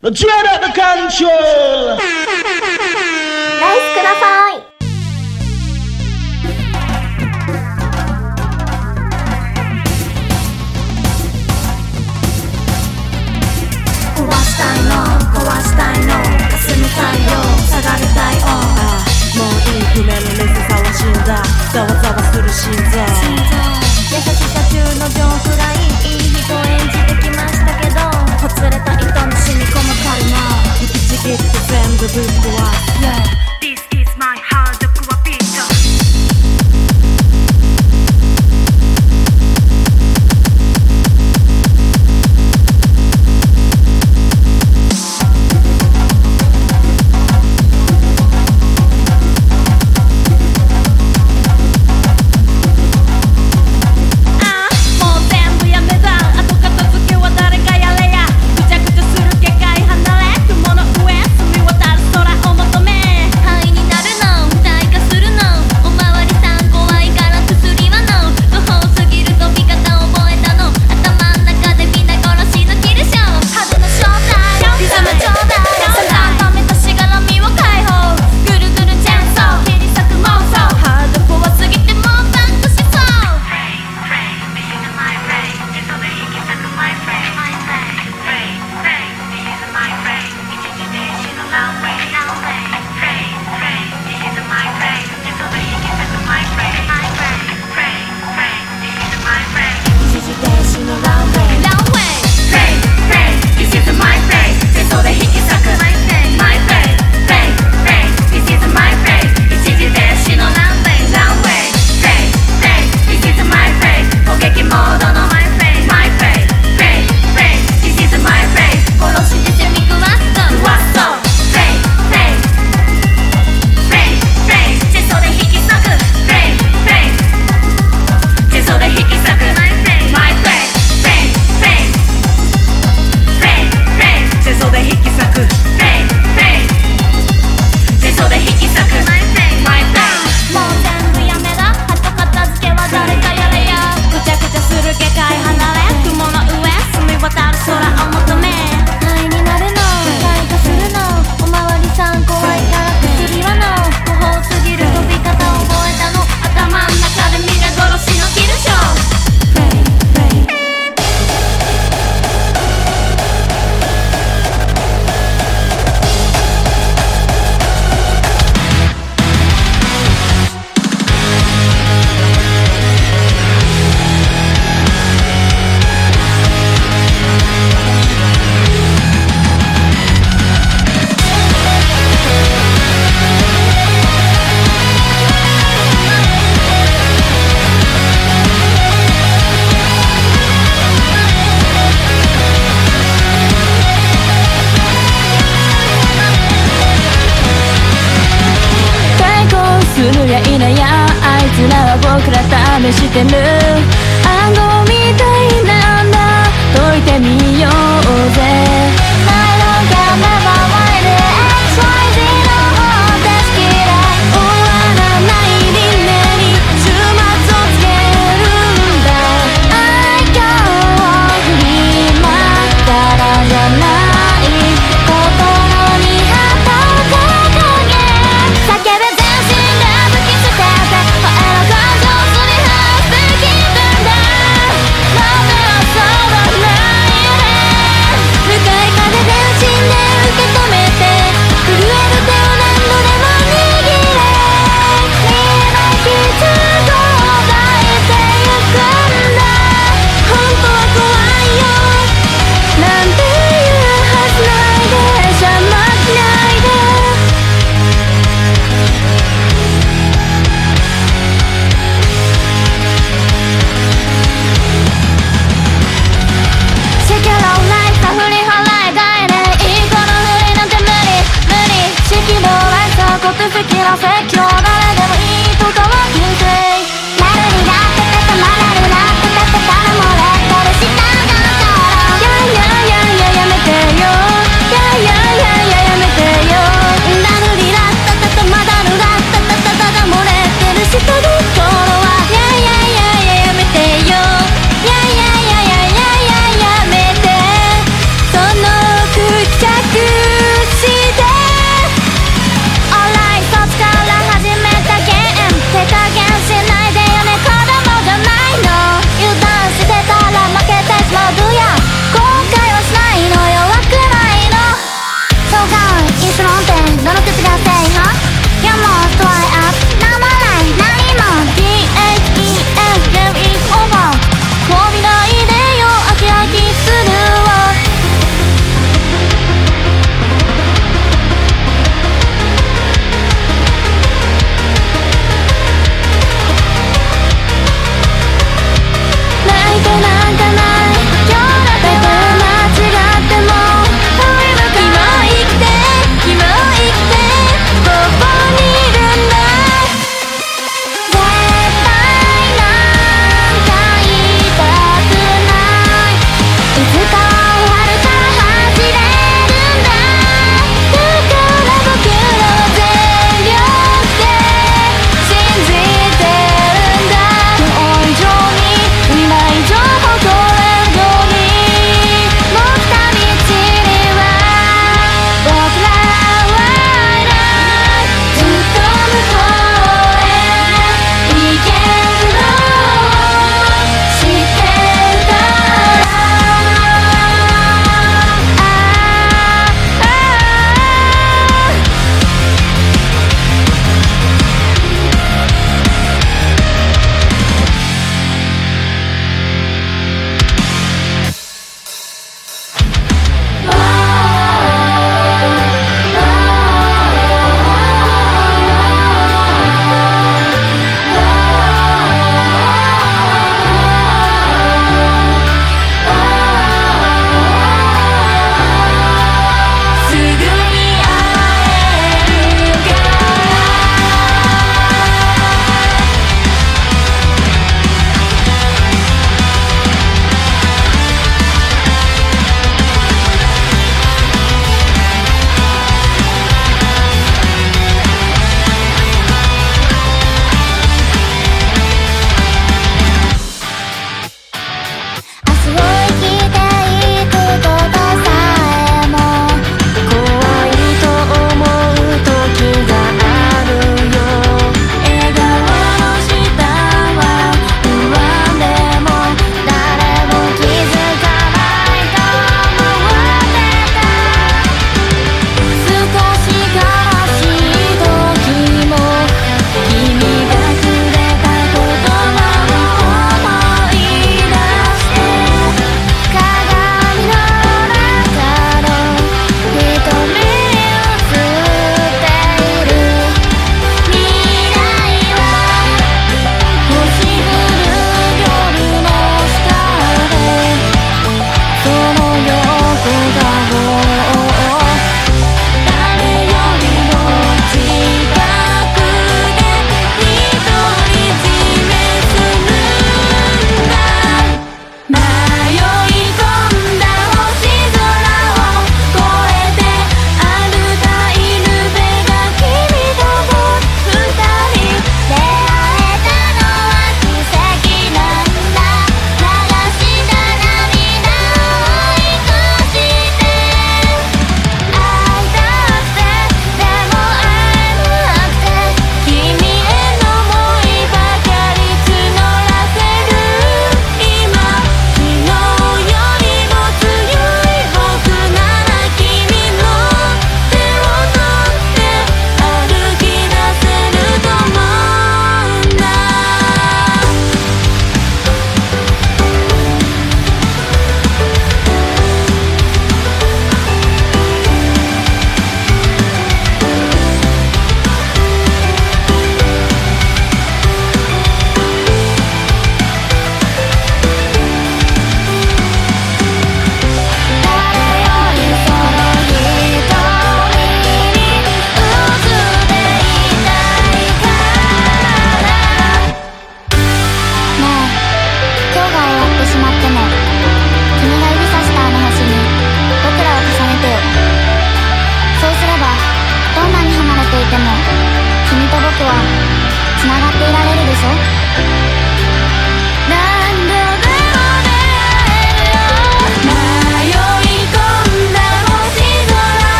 The dread of the control! イスください。壊したいの壊したいの。霞みたいよ。下がりたいもういい不明の水騒しんだ。ざわざわする心臓。the blue for.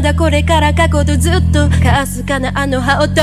だこれから過去とずっとかすかなあの歯音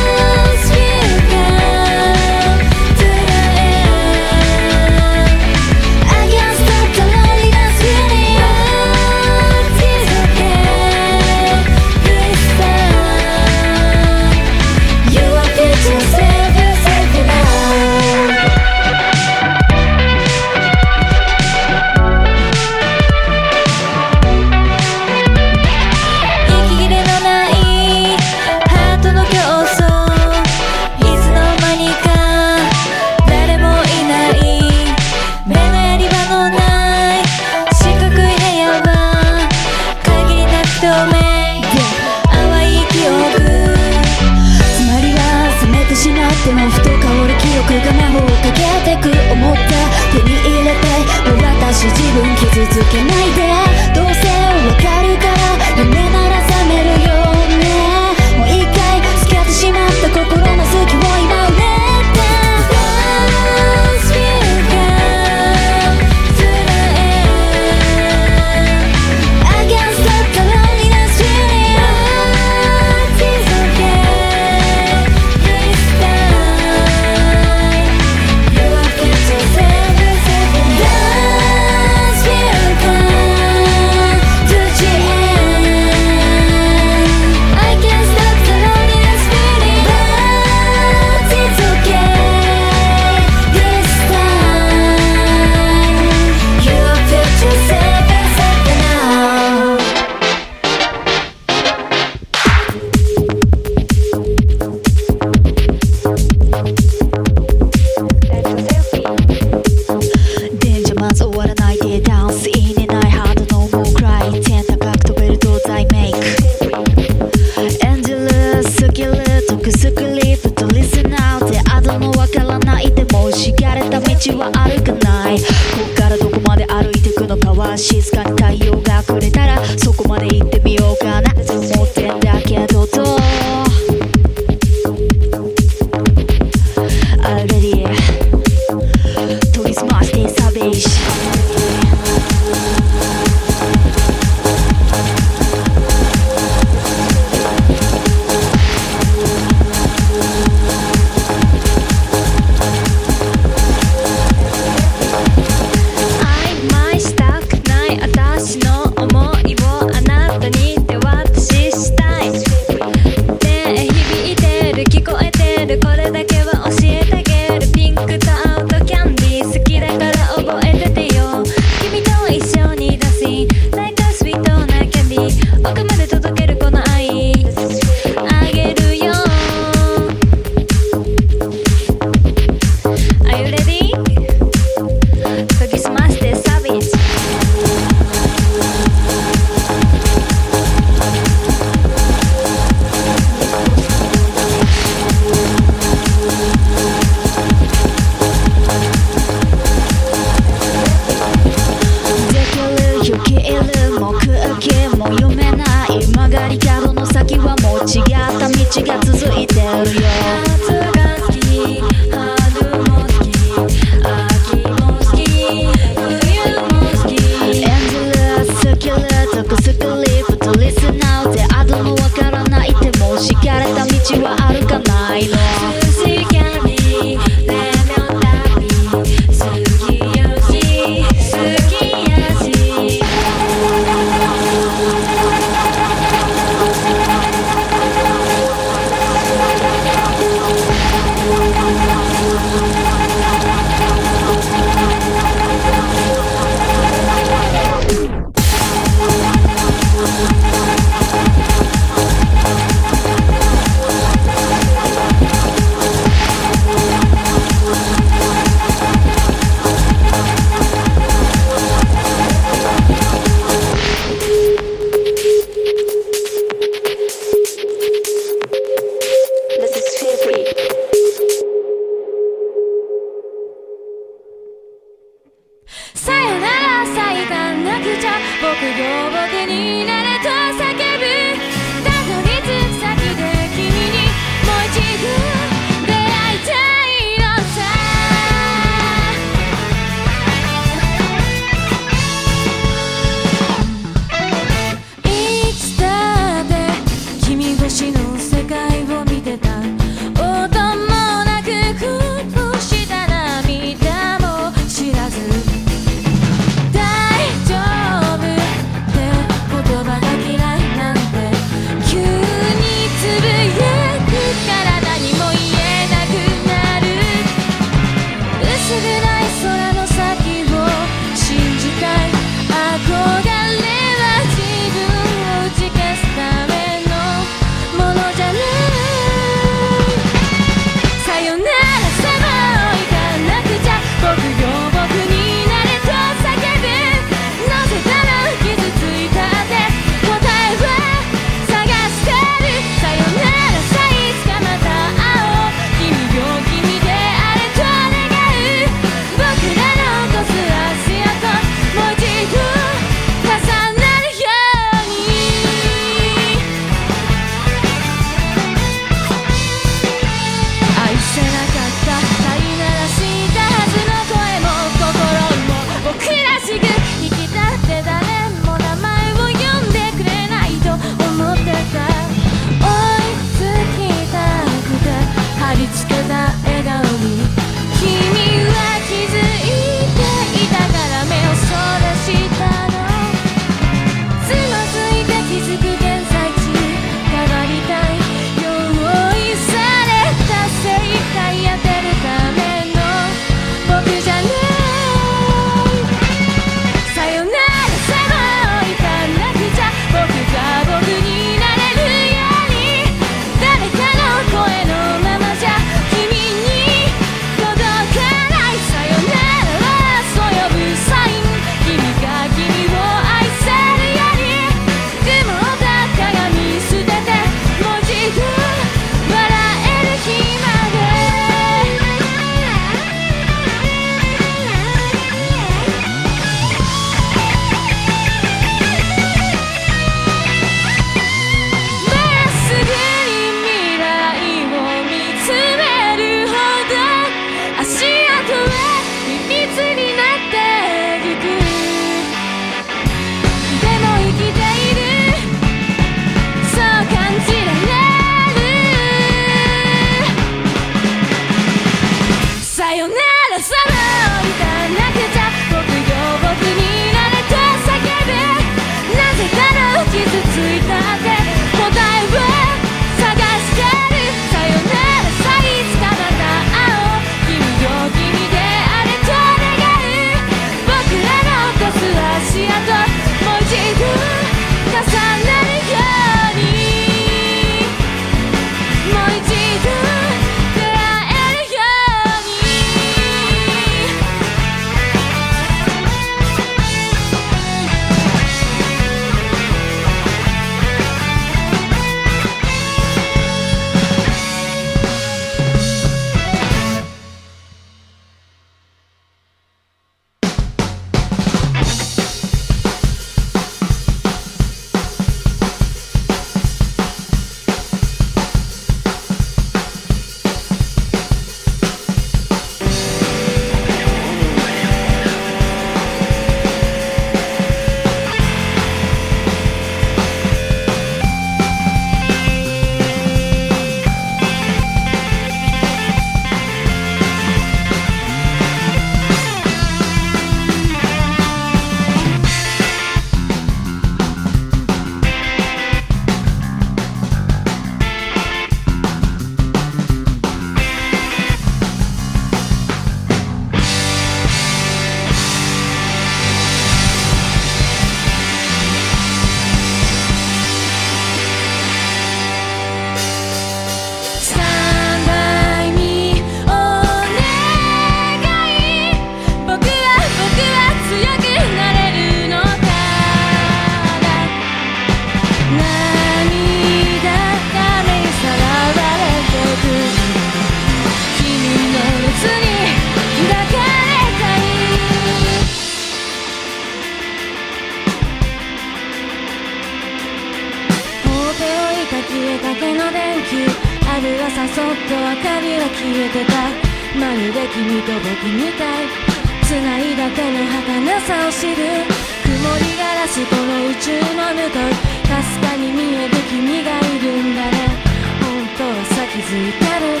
づいたる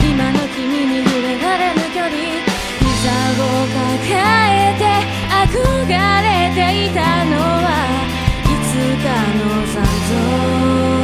今の君に触れられぬ距離膝を抱えて憧れていたのはいつかの残像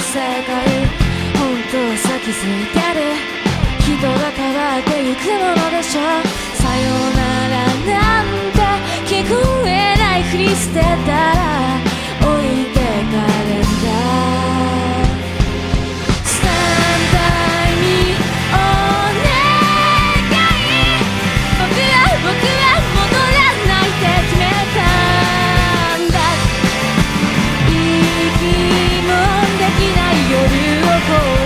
世界本当さ先づいてる。人が変わっていくものでしょ。さようならなんて聞こえないふりしてたら置いてかれんだ僕はもう people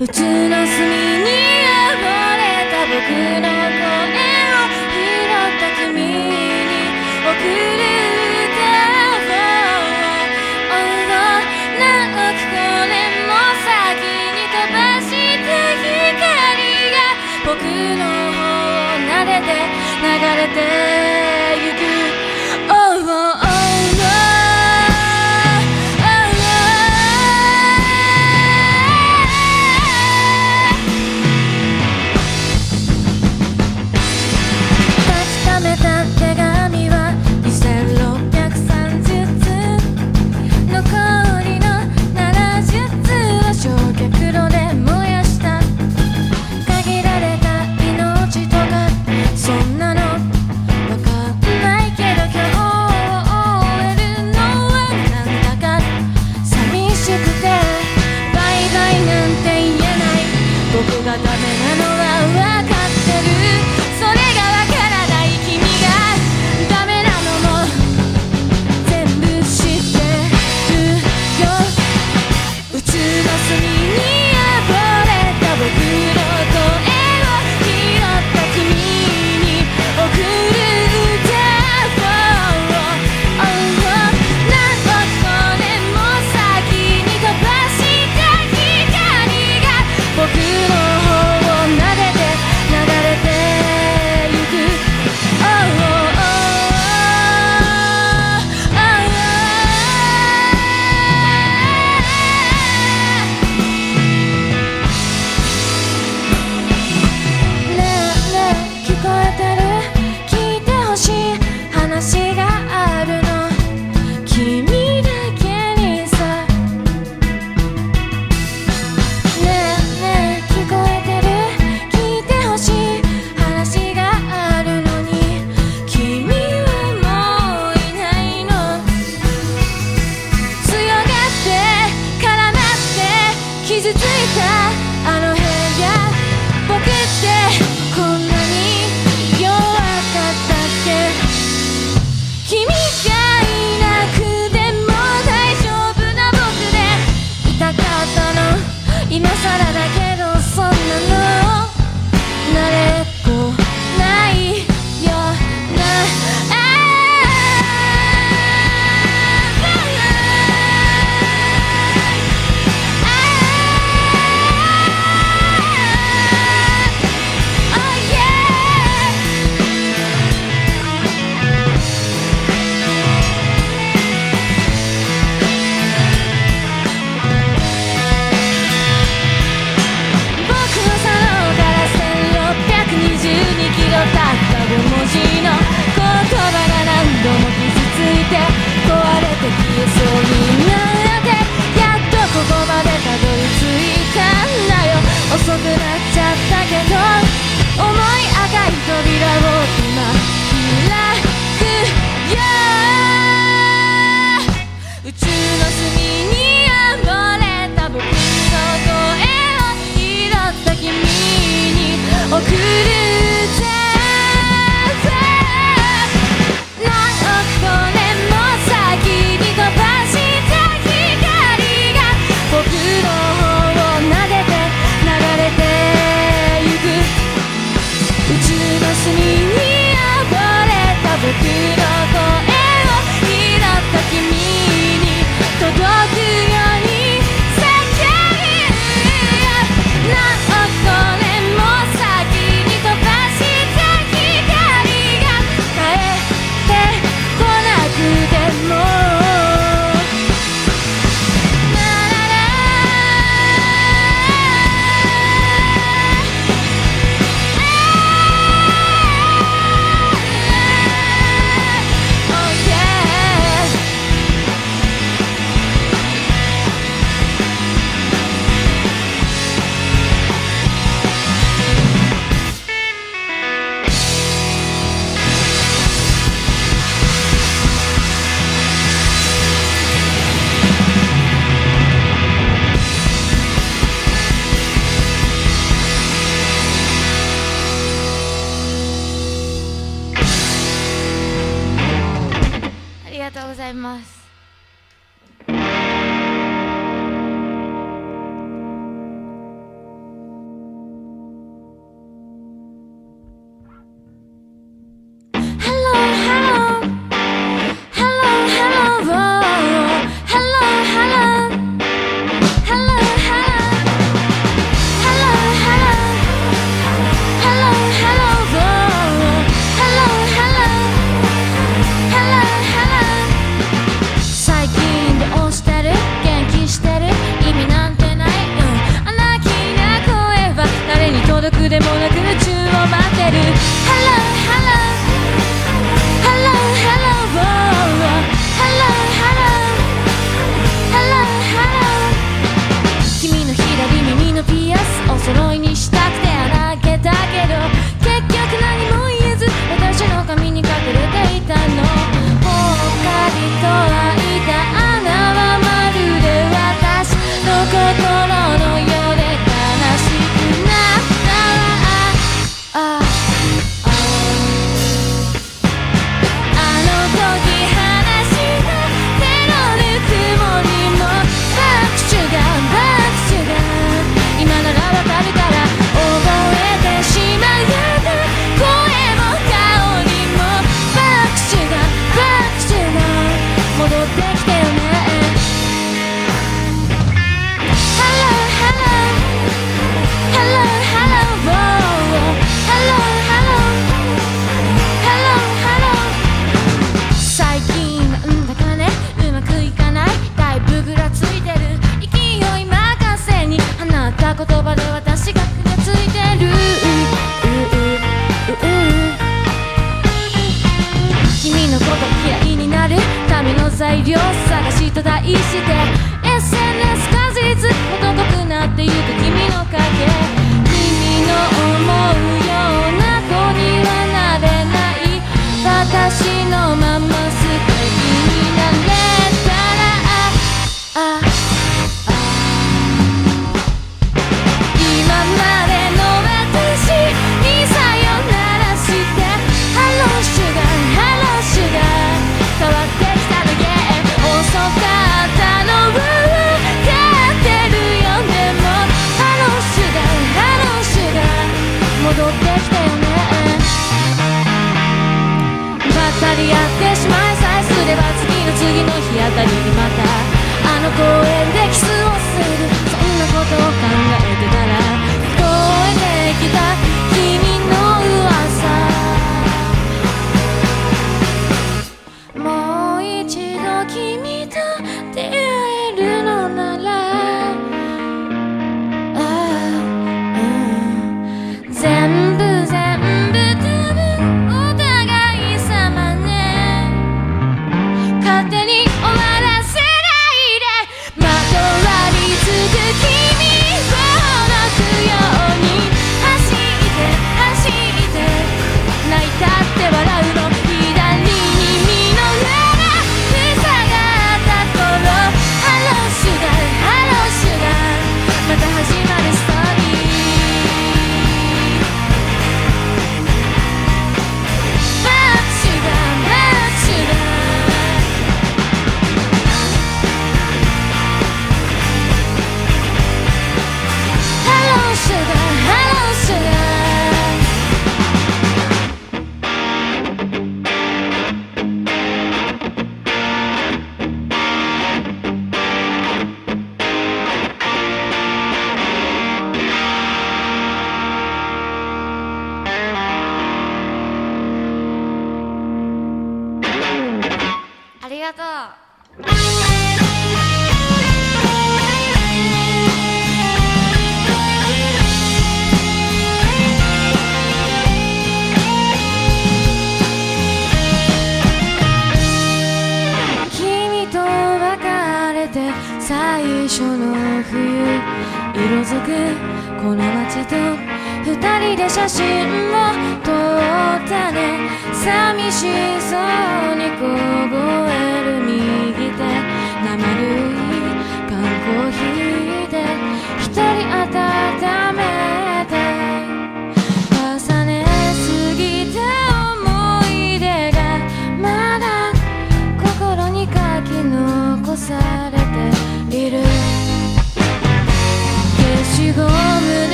我知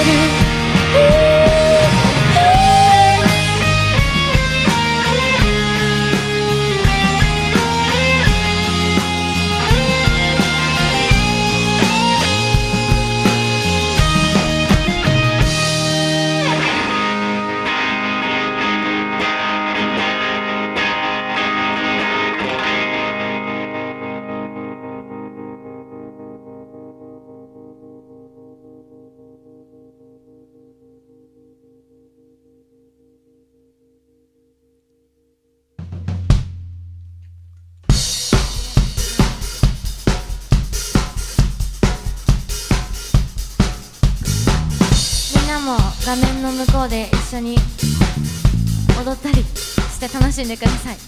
をんでください。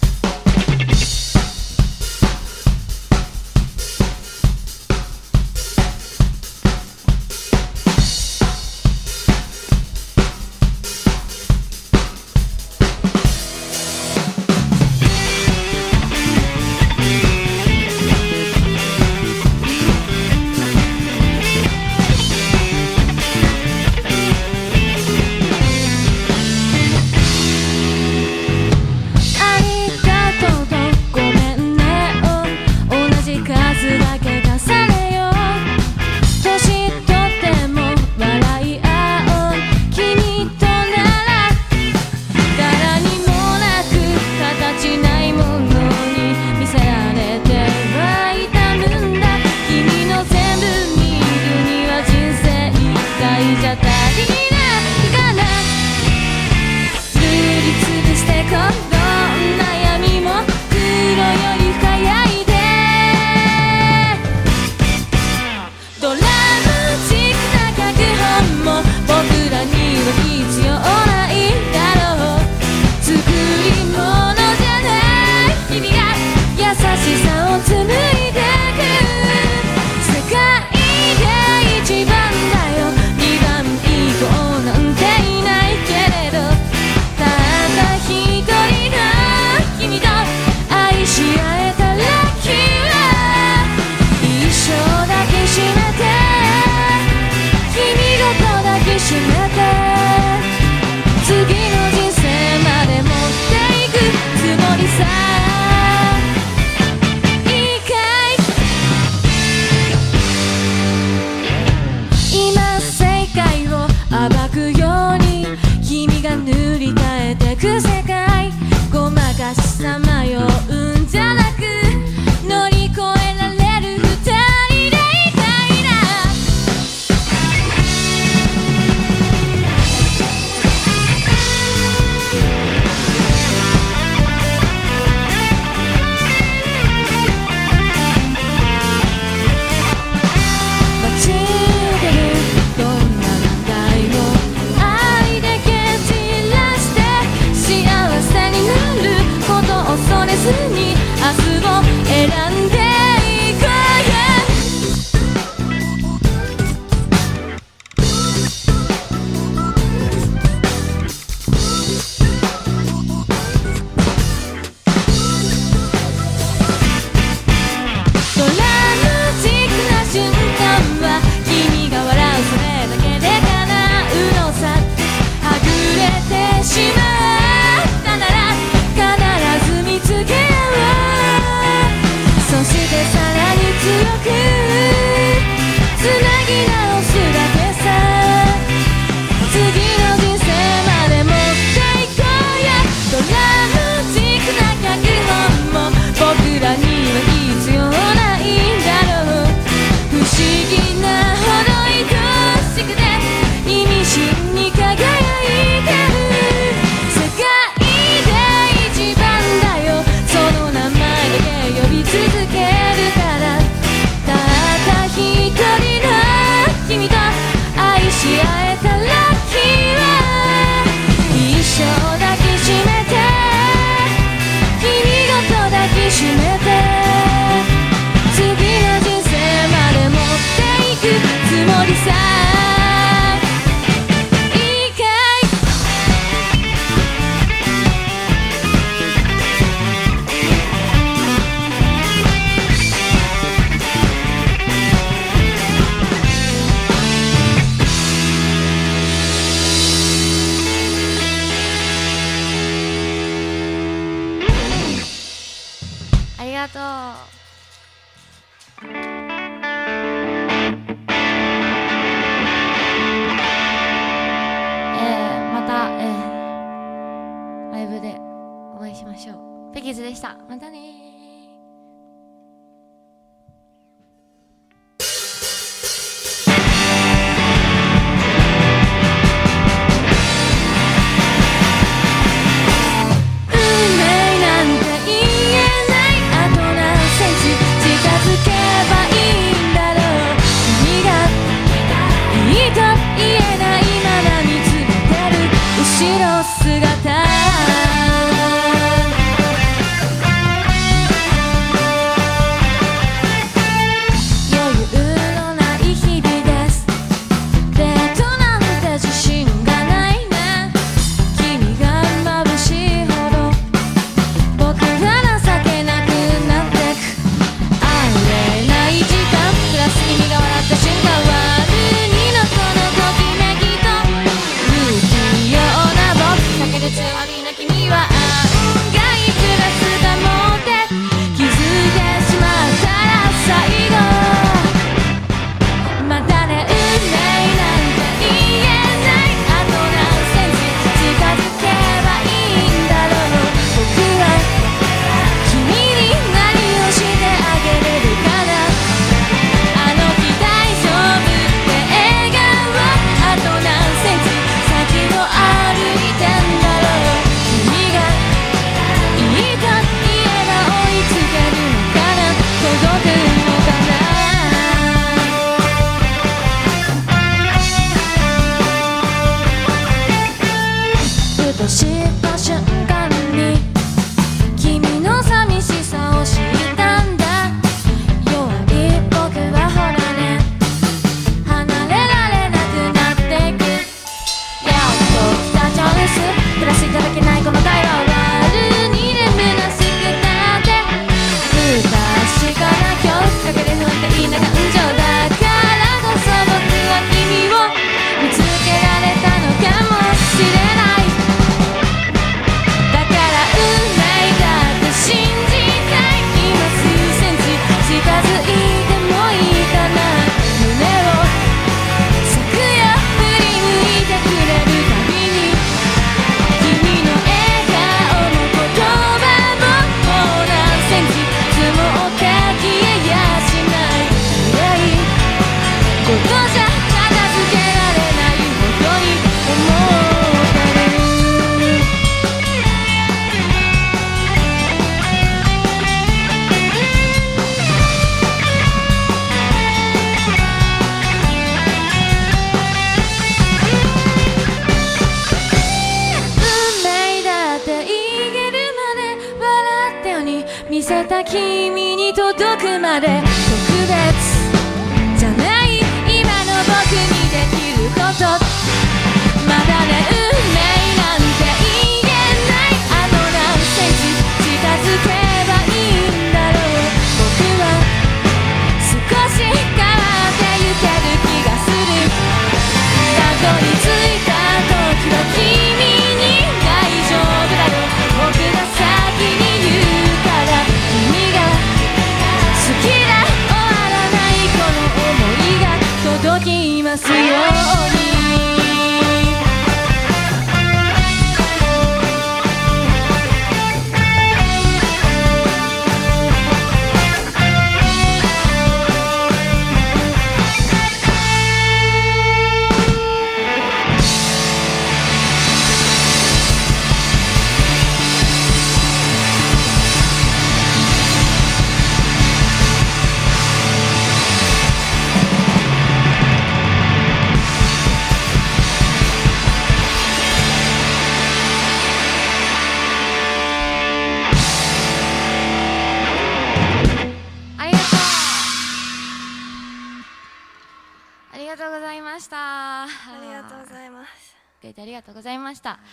た君に届くまで特別じゃない今の僕にできること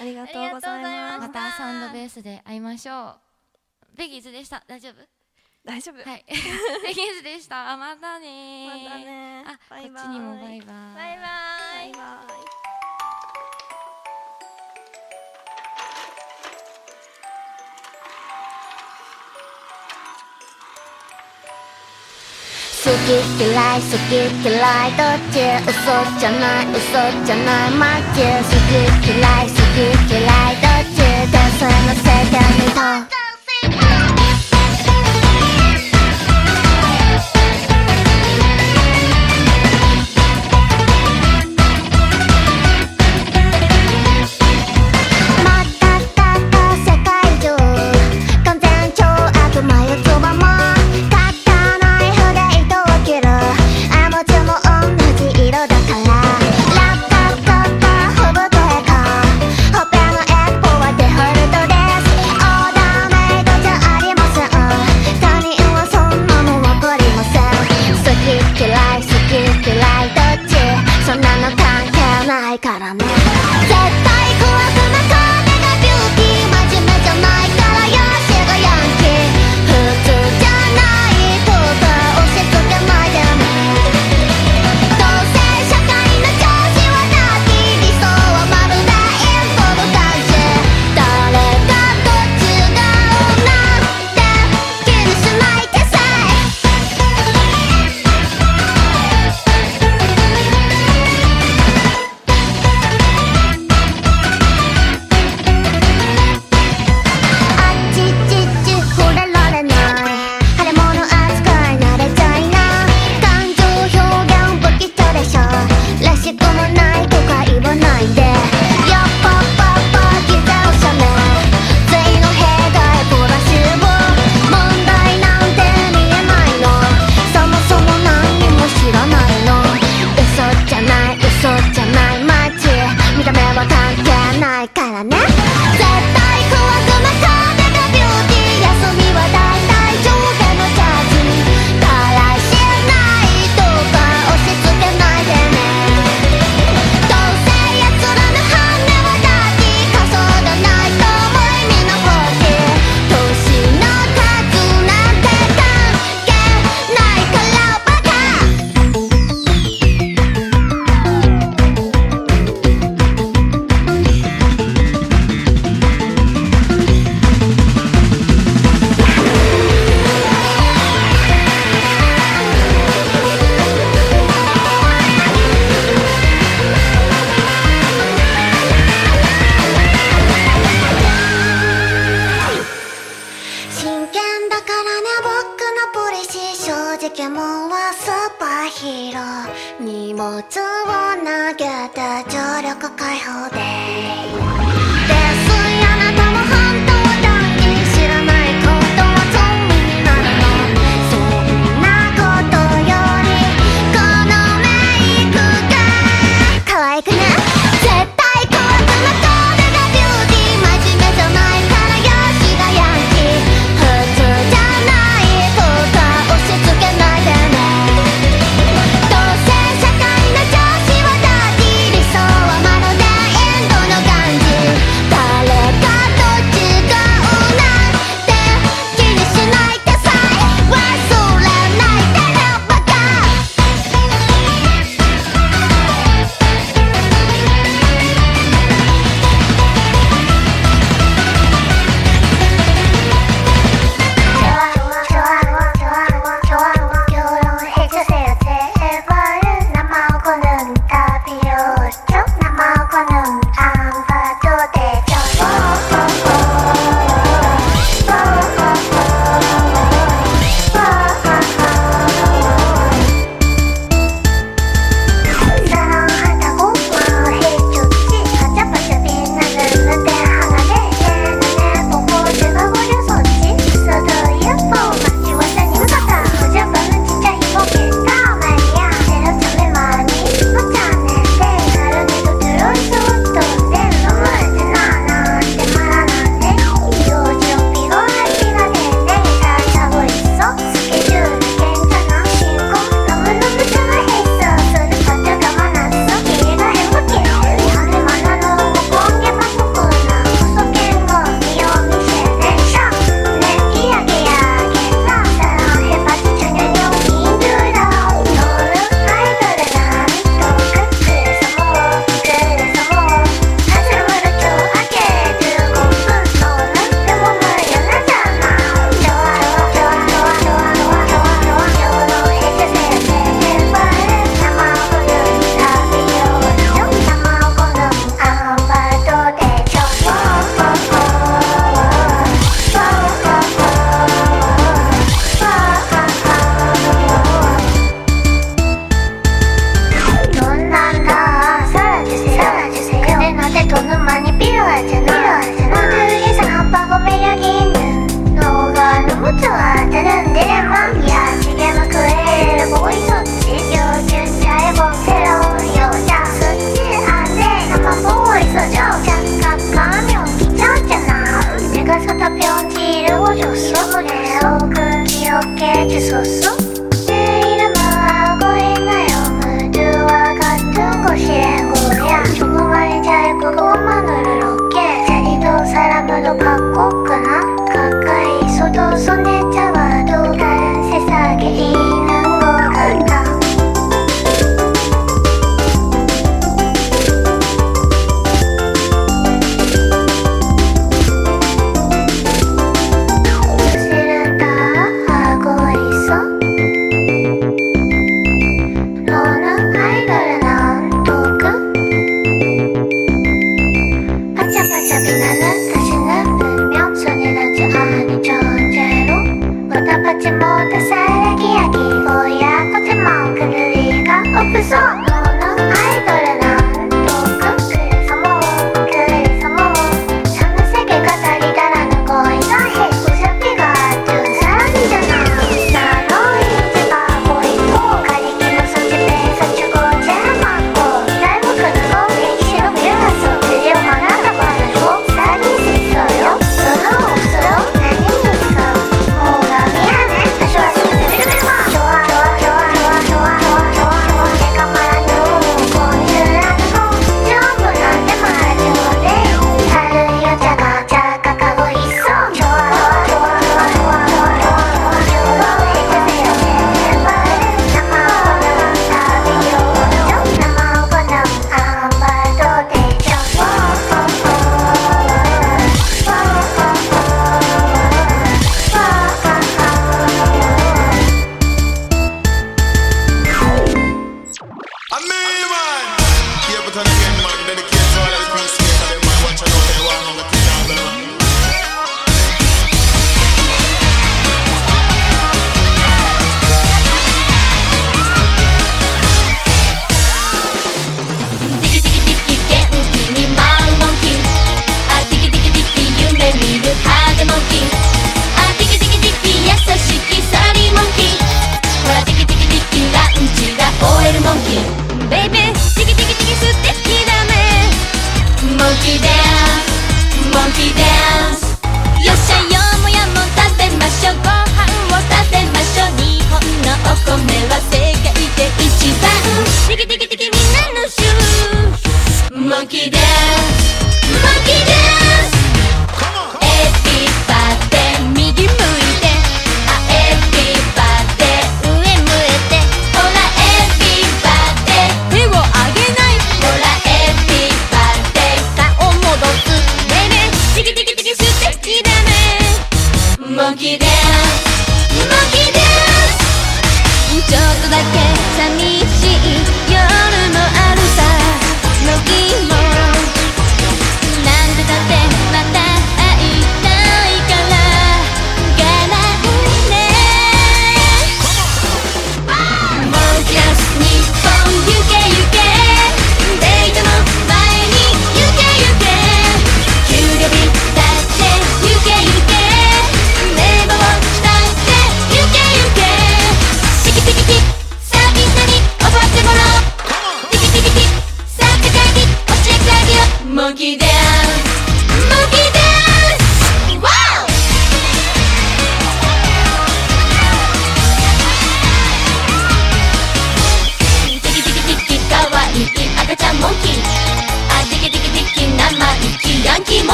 ありがとうございます。また。サンドベースで会いましょう。ベギーズでした。大丈夫？大丈夫。はい。ベギーズでした。またねまたねあバイバイこっちにもバイバイ。バイバイ。バイバイ。好き嫌い好き嫌いどっち嘘じゃない嘘じゃないマジ好き嫌い好き嫌いどっちでそれのせいでにた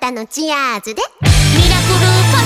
たのチアーズで。ミラクルパ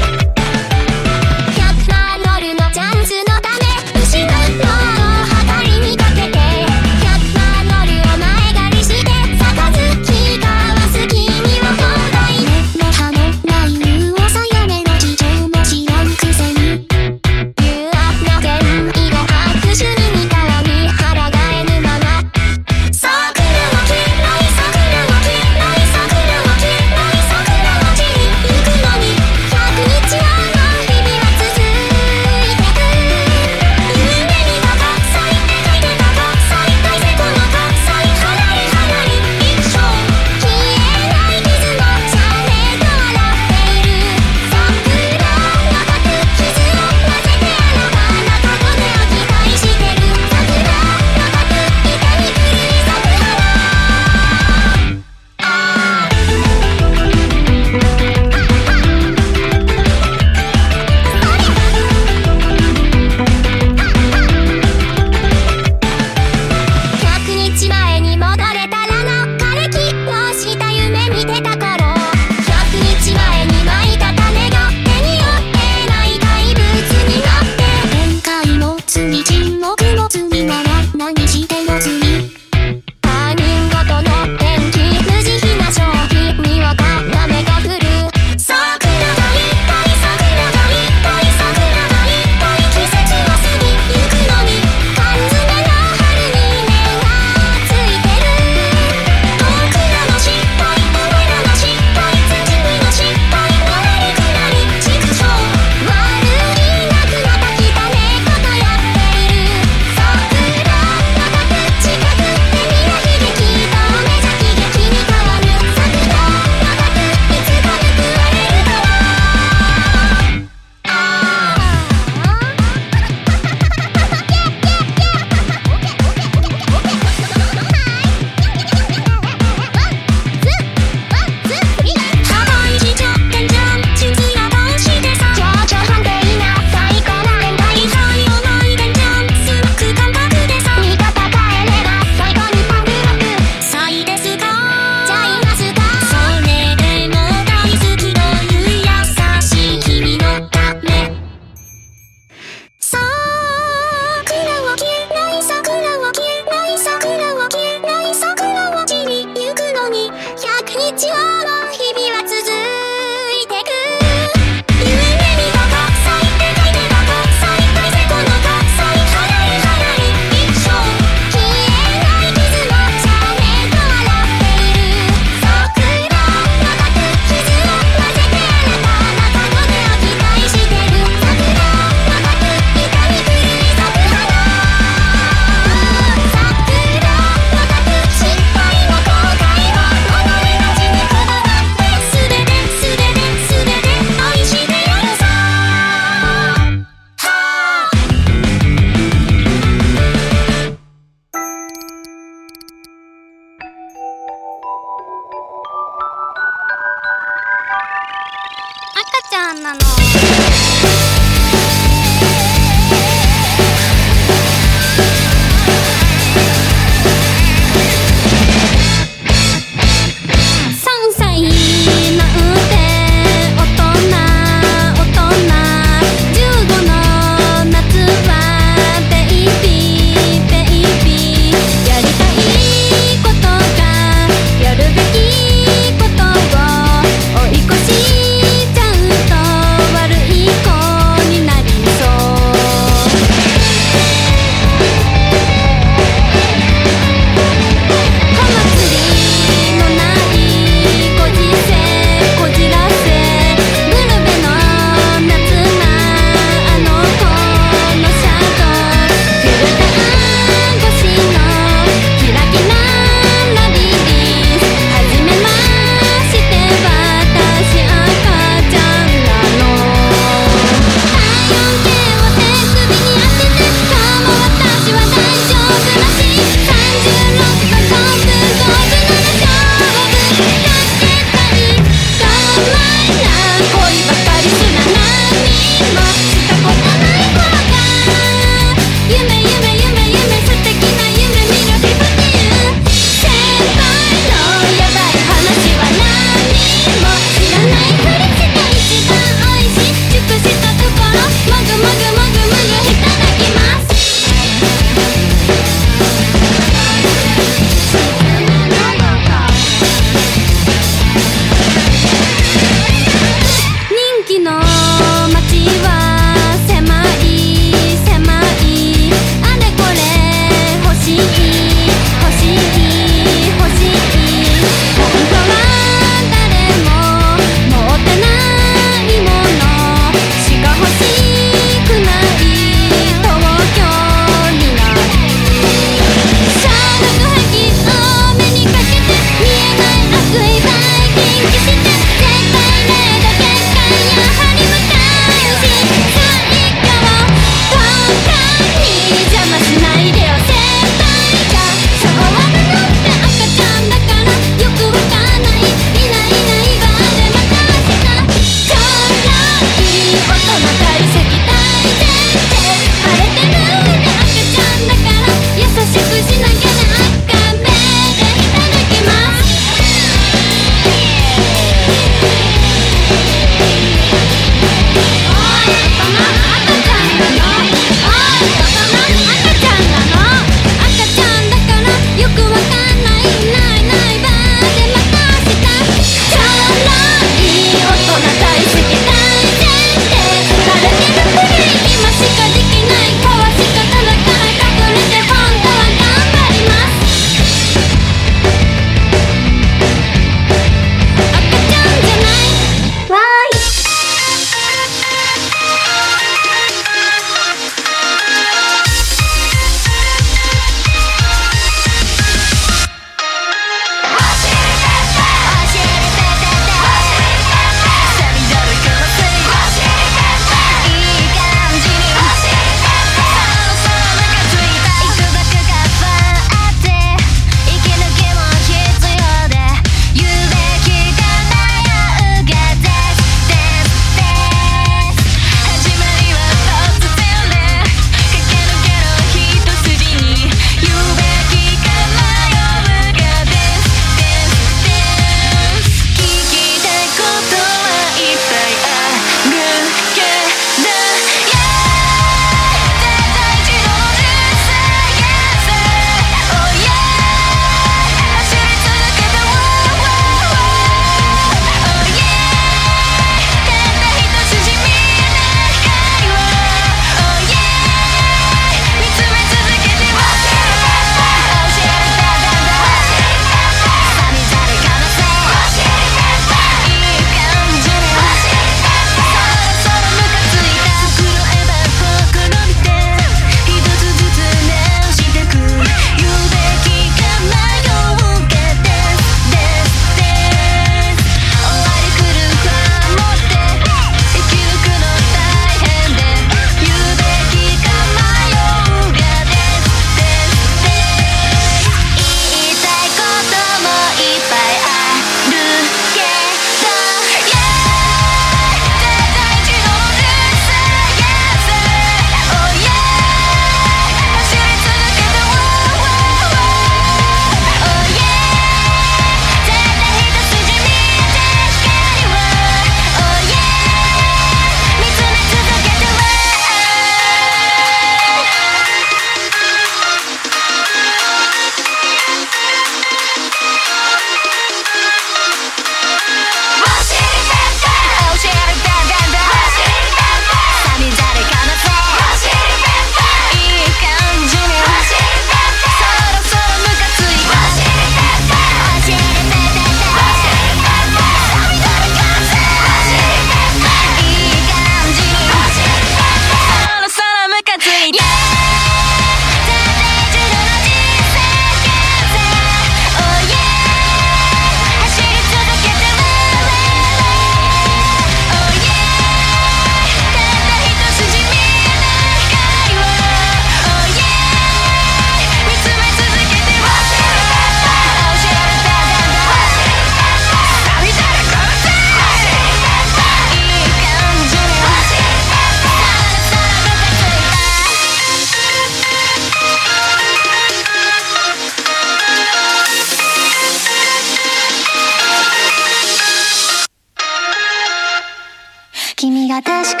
が